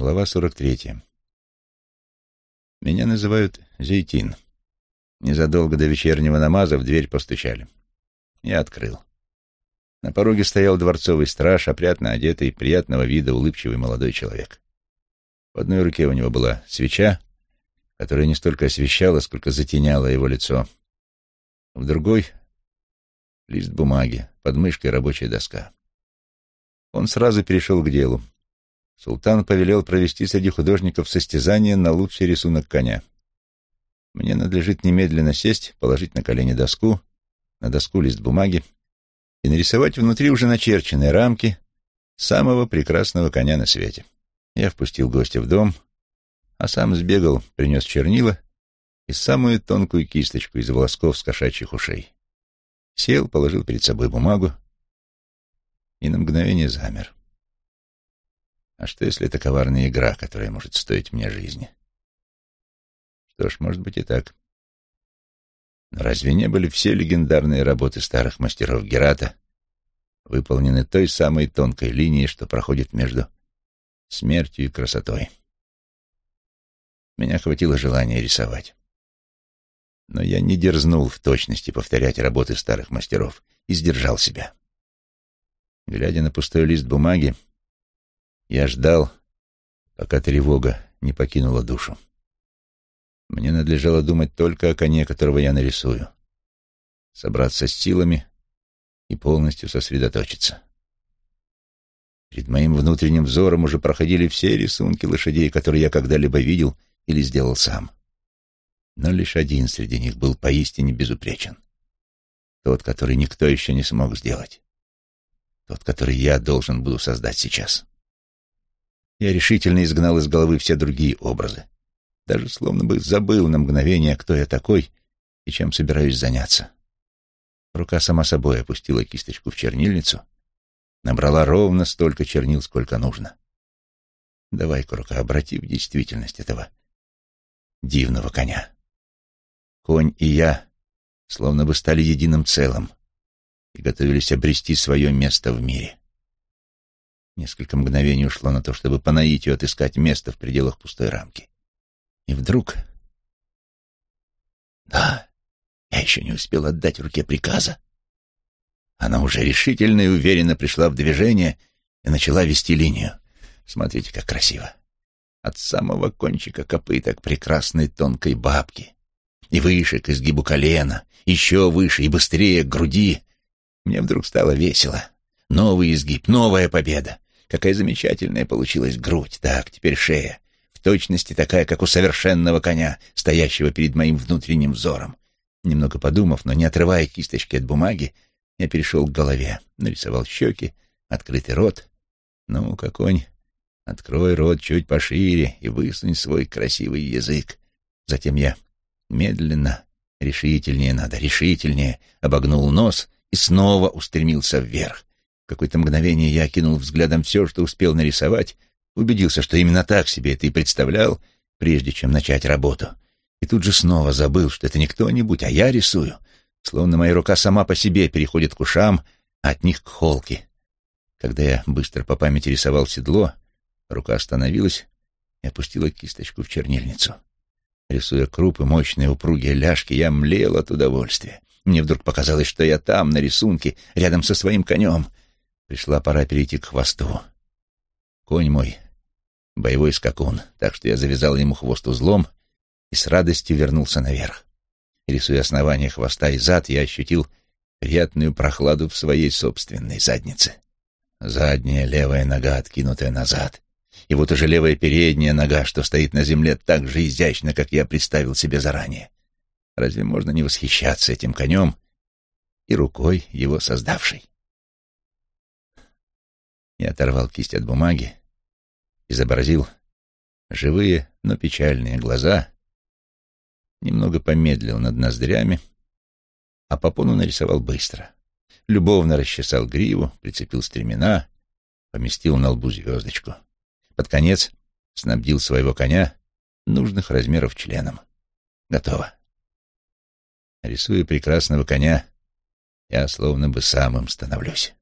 Глава 43. Меня называют Зейтин. Незадолго до вечернего намаза в дверь постучали. Я открыл. На пороге стоял дворцовый страж, опрятно одетый, приятного вида, улыбчивый молодой человек. В одной руке у него была свеча, которая не столько освещала, сколько затеняла его лицо. В другой — лист бумаги, под мышкой рабочая доска. Он сразу перешел к делу. Султан повелел провести среди художников состязание на лучший рисунок коня. Мне надлежит немедленно сесть, положить на колени доску, на доску лист бумаги и нарисовать внутри уже начерченные рамки самого прекрасного коня на свете. Я впустил гостя в дом, а сам сбегал, принес чернила и самую тонкую кисточку из волосков с кошачьих ушей. Сел, положил перед собой бумагу и на мгновение замер. А что, если это коварная игра, которая может стоить мне жизни? Что ж, может быть и так. Но разве не были все легендарные работы старых мастеров Герата выполнены той самой тонкой линией, что проходит между смертью и красотой? Меня хватило желания рисовать. Но я не дерзнул в точности повторять работы старых мастеров и сдержал себя. Глядя на пустой лист бумаги, я ждал, пока тревога не покинула душу. Мне надлежало думать только о коне, которого я нарисую, собраться с силами и полностью сосредоточиться. Перед моим внутренним взором уже проходили все рисунки лошадей, которые я когда-либо видел или сделал сам. Но лишь один среди них был поистине безупречен. Тот, который никто еще не смог сделать. Тот, который я должен буду создать сейчас. Я решительно изгнал из головы все другие образы. Даже словно бы забыл на мгновение, кто я такой и чем собираюсь заняться. Рука сама собой опустила кисточку в чернильницу, набрала ровно столько чернил, сколько нужно. Давай-ка, рука, обрати в действительность этого дивного коня. Конь и я словно бы стали единым целым и готовились обрести свое место в мире. Несколько мгновений ушло на то, чтобы по наитию отыскать место в пределах пустой рамки. И вдруг... Да, я еще не успел отдать руке приказа. Она уже решительно и уверенно пришла в движение и начала вести линию. Смотрите, как красиво. От самого кончика копыта к прекрасной тонкой бабке. И выше, к изгибу колена, еще выше и быстрее к груди. Мне вдруг стало весело. Новый изгиб, новая победа. Какая замечательная получилась грудь. Так, теперь шея. В точности такая, как у совершенного коня, стоящего перед моим внутренним взором. Немного подумав, но не отрывая кисточки от бумаги, я перешел к голове, нарисовал щеки, открытый рот. Ну, какой открой рот чуть пошире и высунь свой красивый язык. Затем я медленно, решительнее надо, решительнее, обогнул нос и снова устремился вверх какое-то мгновение я окинул взглядом все, что успел нарисовать, убедился, что именно так себе это и представлял, прежде чем начать работу. И тут же снова забыл, что это не кто-нибудь, а я рисую, словно моя рука сама по себе переходит к ушам, а от них к холке. Когда я быстро по памяти рисовал седло, рука остановилась и опустила кисточку в чернильницу. Рисуя крупы, мощные упругие ляжки, я млел от удовольствия. Мне вдруг показалось, что я там, на рисунке, рядом со своим конем — Пришла пора перейти к хвосту. Конь мой — боевой скакун, так что я завязал ему хвост узлом и с радостью вернулся наверх. Рисуя основание хвоста и зад, я ощутил приятную прохладу в своей собственной заднице. Задняя левая нога, откинутая назад. И вот уже левая передняя нога, что стоит на земле так же изящно, как я представил себе заранее. Разве можно не восхищаться этим конем и рукой его создавшей? Я оторвал кисть от бумаги, изобразил живые, но печальные глаза, немного помедлил над ноздрями, а попону нарисовал быстро. Любовно расчесал гриву, прицепил стремена, поместил на лбу звездочку. Под конец снабдил своего коня нужных размеров членом. Готово. Рисуя прекрасного коня, я словно бы самым становлюсь.